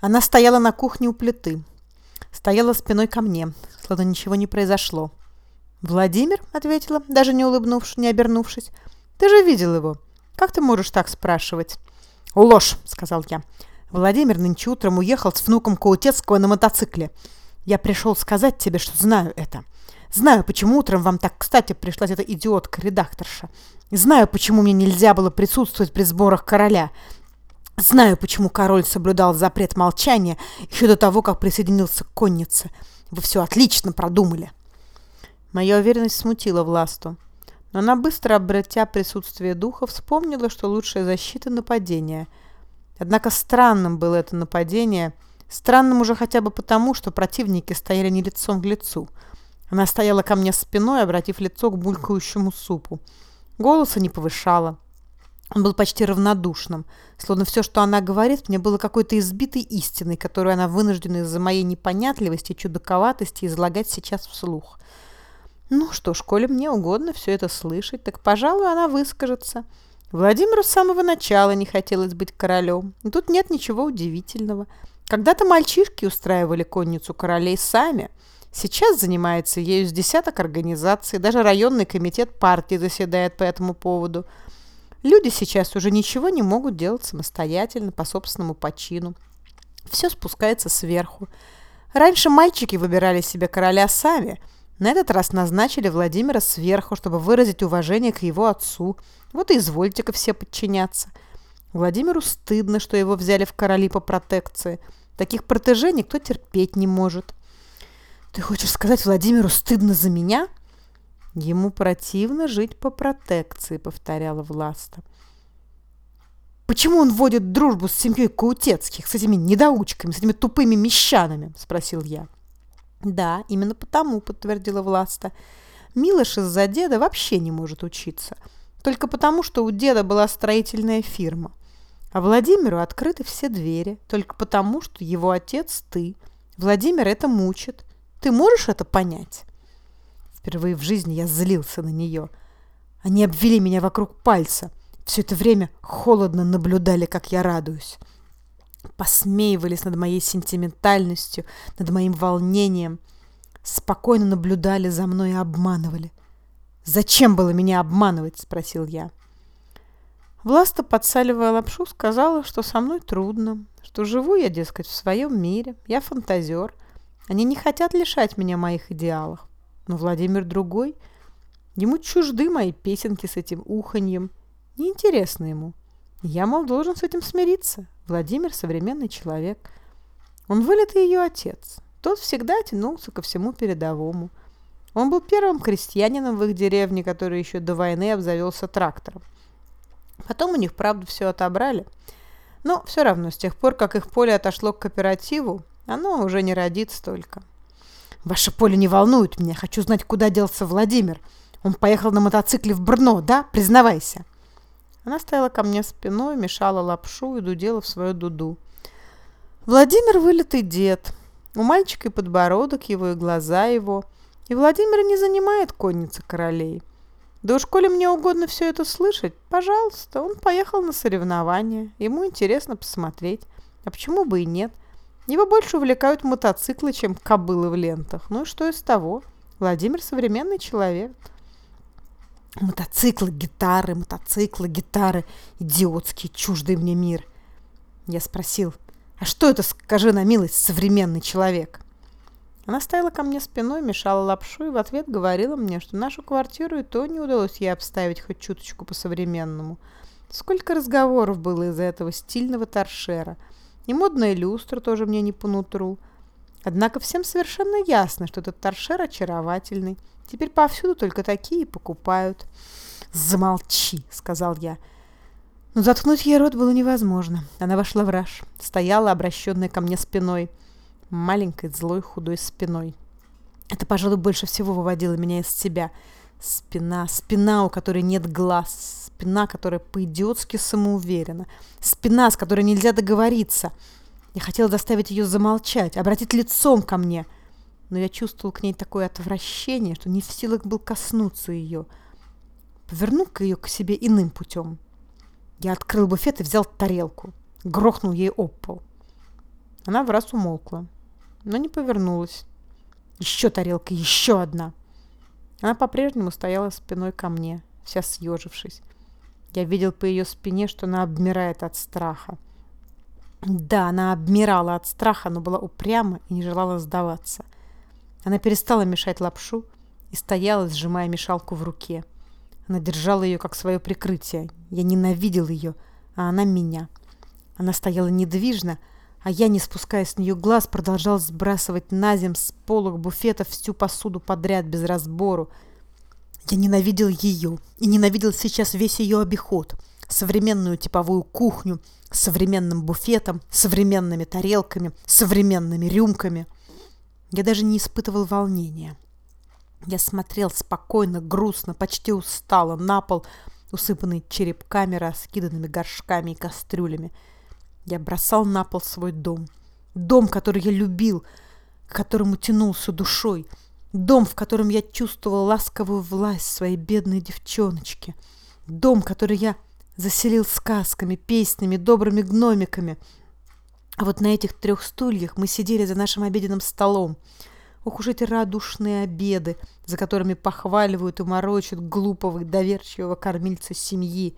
Она стояла на кухне у плиты. Стояла спиной ко мне, словно ничего не произошло. «Владимир?» — ответила, даже не улыбнувшись, не обернувшись. «Ты же видел его. Как ты можешь так спрашивать?» «Ложь!» — сказал я. «Владимир нынче утром уехал с внуком Каутецкого на мотоцикле. Я пришел сказать тебе, что знаю это. Знаю, почему утром вам так кстати пришлась эта идиотка-редакторша. Знаю, почему мне нельзя было присутствовать при сборах короля. Знаю, почему король соблюдал запрет молчания еще до того, как присоединился к коннице. Вы все отлично продумали. Моя уверенность смутила Власту. Но она, быстро обратя присутствие духа, вспомнила, что лучшая защита – нападение. Однако странным было это нападение. Странным уже хотя бы потому, что противники стояли не лицом к лицу. Она стояла ко мне спиной, обратив лицо к булькающему супу. Голоса не повышала. Он был почти равнодушным, словно все, что она говорит, мне было какой-то избитой истиной, которую она вынуждена из-за моей непонятливости и чудаковатости излагать сейчас вслух. Ну что ж, коли мне угодно все это слышать, так, пожалуй, она выскажется. Владимиру с самого начала не хотелось быть королем. И тут нет ничего удивительного. Когда-то мальчишки устраивали конницу королей сами. Сейчас занимается ею с десяток организаций, даже районный комитет партии заседает по этому поводу – Люди сейчас уже ничего не могут делать самостоятельно, по собственному почину. Все спускается сверху. Раньше мальчики выбирали себе короля сами. На этот раз назначили Владимира сверху, чтобы выразить уважение к его отцу. Вот и извольте-ка все подчиняться. Владимиру стыдно, что его взяли в короли по протекции. Таких протеже никто терпеть не может. Ты хочешь сказать, Владимиру стыдно за меня? Ему противно жить по протекции, повторяла Власта. «Почему он вводит дружбу с семьей Каутецких, с этими недоучками, с этими тупыми мещанами?» – спросил я. «Да, именно потому», – подтвердила Власта. «Милош из-за деда вообще не может учиться. Только потому, что у деда была строительная фирма. А Владимиру открыты все двери, только потому, что его отец ты. Владимир это мучит. Ты можешь это понять?» Впервые в жизни я злился на нее. Они обвели меня вокруг пальца. Все это время холодно наблюдали, как я радуюсь. Посмеивались над моей сентиментальностью, над моим волнением. Спокойно наблюдали за мной и обманывали. «Зачем было меня обманывать?» – спросил я. Власта, подсаливая лапшу, сказала, что со мной трудно, что живу я, дескать, в своем мире, я фантазер. Они не хотят лишать меня моих идеалов. Но Владимир другой. Ему чужды мои песенки с этим уханьем. Неинтересно ему. Я, мол, должен с этим смириться. Владимир – современный человек. Он вылитый ее отец. Тот всегда тянулся ко всему передовому. Он был первым крестьянином в их деревне, который еще до войны обзавелся трактором. Потом у них, правда, все отобрали. Но все равно, с тех пор, как их поле отошло к кооперативу, оно уже не родит столько. Ваше поле не волнует меня. Хочу знать, куда делся Владимир. Он поехал на мотоцикле в Брно, да? Признавайся. Она стояла ко мне спиной, мешала лапшу и дудела в свою дуду. Владимир вылитый дед. У мальчика и подбородок его, и глаза его. И Владимир не занимает конницы королей. Да уж, коли мне угодно все это слышать, пожалуйста, он поехал на соревнования. Ему интересно посмотреть. А почему бы и нет? Его больше увлекают мотоциклы, чем кобылы в лентах. Ну и что из того? Владимир современный человек. Мотоциклы, гитары, мотоциклы, гитары. Идиотский, чуждый мне мир. Я спросил, а что это, скажи на милость, современный человек? Она стояла ко мне спиной, мешала лапшу и в ответ говорила мне, что нашу квартиру и то не удалось ей обставить хоть чуточку по-современному. Сколько разговоров было из-за этого стильного торшера – и модная люстра тоже мне не по нутру. Однако всем совершенно ясно, что этот торшер очаровательный. Теперь повсюду только такие покупают. «Замолчи!» — сказал я. Но заткнуть ей рот было невозможно. Она вошла в раж, стояла, обращенная ко мне спиной. Маленькой, злой, худой спиной. Это, пожалуй, больше всего выводило меня из себя. Спина, спина, у которой нет глаз, спина, которая по-идиотски самоуверена, спина, с которой нельзя договориться. Я хотела заставить ее замолчать, обратить лицом ко мне, но я чувствовал к ней такое отвращение, что не в силах был коснуться ее. Поверну-ка ее к себе иным путем. Я открыл буфет и взял тарелку, грохнул ей об пол. Она в раз умолкла, но не повернулась. Еще тарелка, еще одна. Она по-прежнему стояла спиной ко мне, вся съежившись. Я видел по ее спине, что она обмирает от страха. Да, она обмирала от страха, но была упряма и не желала сдаваться. Она перестала мешать лапшу и стояла, сжимая мешалку в руке. Она держала ее как свое прикрытие. Я ненавидел ее, а она меня. Она стояла недвижно, а я, не спуская с нее глаз, продолжал сбрасывать на земь с полок буфета всю посуду подряд без разбору. Я ненавидел ее и ненавидел сейчас весь ее обиход. Современную типовую кухню – современным буфетом, современными тарелками, современными рюмками. Я даже не испытывал волнения. Я смотрел спокойно, грустно, почти устало на пол, усыпанный черепками, раскиданными горшками и кастрюлями. Я бросал на пол свой дом. Дом, который я любил, к которому тянулся душой. Дом, в котором я чувствовал ласковую власть своей бедной девчоночки. Дом, который я заселил сказками, песнями, добрыми гномиками. А вот на этих трех стульях мы сидели за нашим обеденным столом. Ох уж эти радушные обеды, за которыми похваливают и морочат глупого и доверчивого кормильца семьи.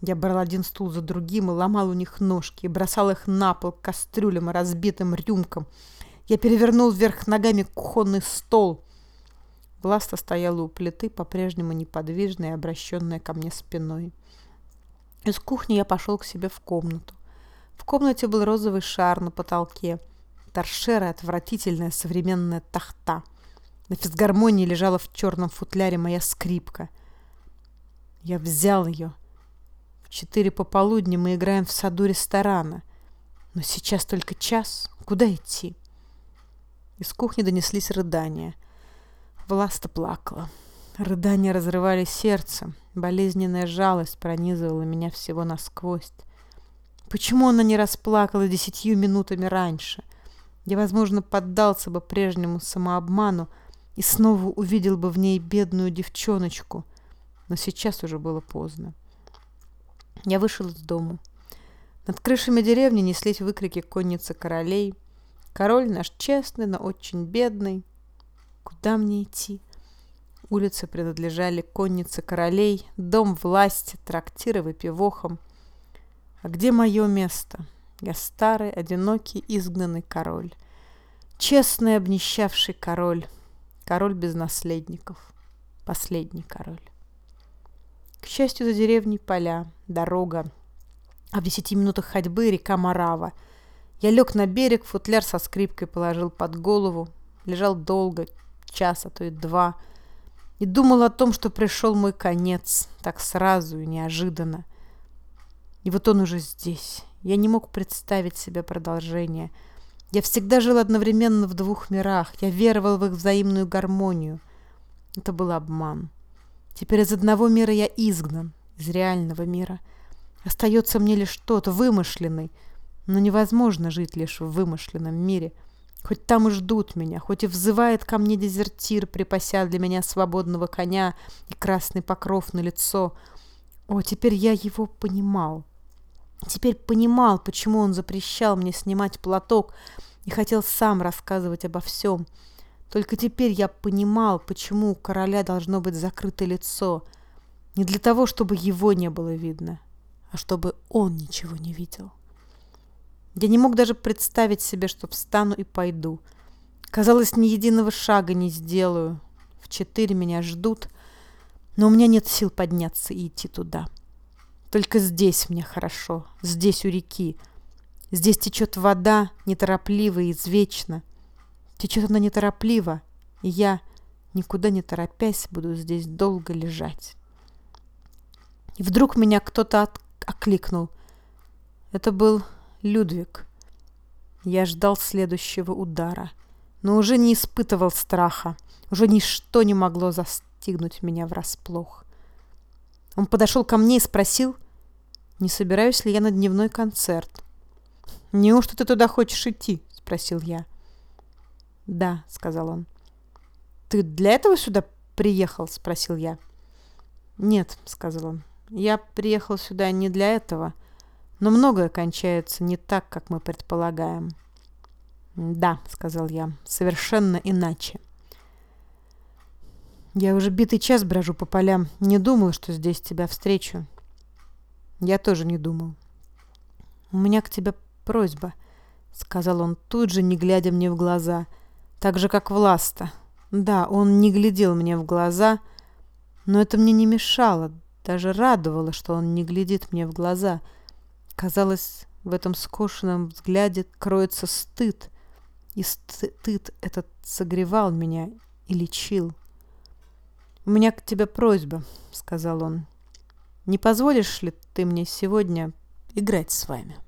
Я брал один стул за другим и ломал у них ножки, и бросал их на пол к кастрюлям и разбитым рюмкам. Я перевернул вверх ногами кухонный стол. Власта стояла у плиты, по-прежнему неподвижная и обращенная ко мне спиной. Из кухни я пошел к себе в комнату. В комнате был розовый шар на потолке, торшера отвратительная современная тахта. На физгармонии лежала в черном футляре моя скрипка. Я взял ее. Четыре пополудни мы играем в саду ресторана. Но сейчас только час. Куда идти? Из кухни донеслись рыдания. Власта плакала. Рыдания разрывали сердце. Болезненная жалость пронизывала меня всего насквозь. Почему она не расплакала десятью минутами раньше? Я, возможно, поддался бы прежнему самообману и снова увидел бы в ней бедную девчоночку. Но сейчас уже было поздно. Я вышел из дому. Над крышами деревни неслись выкрики конницы королей. Король наш честный, но очень бедный. Куда мне идти? Улицы принадлежали коннице королей, дом власти, трактиры выпивохам. А где мое место? Я старый, одинокий, изгнанный король. Честный, обнищавший король. Король без наследников. Последний король. К счастью, за деревней поля, дорога. А в десяти минутах ходьбы река Марава. Я лег на берег, футляр со скрипкой положил под голову. Лежал долго, час, а то и два – и думал о том, что пришел мой конец, так сразу и неожиданно. И вот он уже здесь. Я не мог представить себе продолжение. Я всегда жил одновременно в двух мирах. Я веровал в их взаимную гармонию. Это был обман. Теперь из одного мира я изгнан, из реального мира. Остается мне лишь тот, вымышленный. Но невозможно жить лишь в вымышленном мире — Хоть там и ждут меня, хоть и взывает ко мне дезертир, припася для меня свободного коня и красный покров на лицо. О, теперь я его понимал. Теперь понимал, почему он запрещал мне снимать платок и хотел сам рассказывать обо всем. Только теперь я понимал, почему у короля должно быть закрыто лицо. Не для того, чтобы его не было видно, а чтобы он ничего не видел. Я не мог даже представить себе, что встану и пойду. Казалось, ни единого шага не сделаю. В четыре меня ждут, но у меня нет сил подняться и идти туда. Только здесь мне хорошо, здесь у реки. Здесь течет вода неторопливо и извечно. Течет она неторопливо, и я, никуда не торопясь, буду здесь долго лежать. И вдруг меня кто-то окликнул. Это был Людвиг. Я ждал следующего удара, но уже не испытывал страха. Уже ничто не могло застигнуть меня врасплох. Он подошел ко мне и спросил, не собираюсь ли я на дневной концерт. «Неужто ты туда хочешь идти?» — спросил я. «Да», — сказал он. «Ты для этого сюда приехал?» — спросил я. «Нет», — сказал он. «Я приехал сюда не для этого». Но многое кончается не так, как мы предполагаем. «Да», — сказал я, — «совершенно иначе». «Я уже битый час брожу по полям. Не думал, что здесь тебя встречу». «Я тоже не думал». «У меня к тебе просьба», — сказал он тут же, не глядя мне в глаза, так же, как Власта. Да, он не глядел мне в глаза, но это мне не мешало, даже радовало, что он не глядит мне в глаза. Казалось, в этом скошенном взгляде кроется стыд, и стыд этот согревал меня и лечил. «У меня к тебе просьба», — сказал он. «Не позволишь ли ты мне сегодня играть с вами?»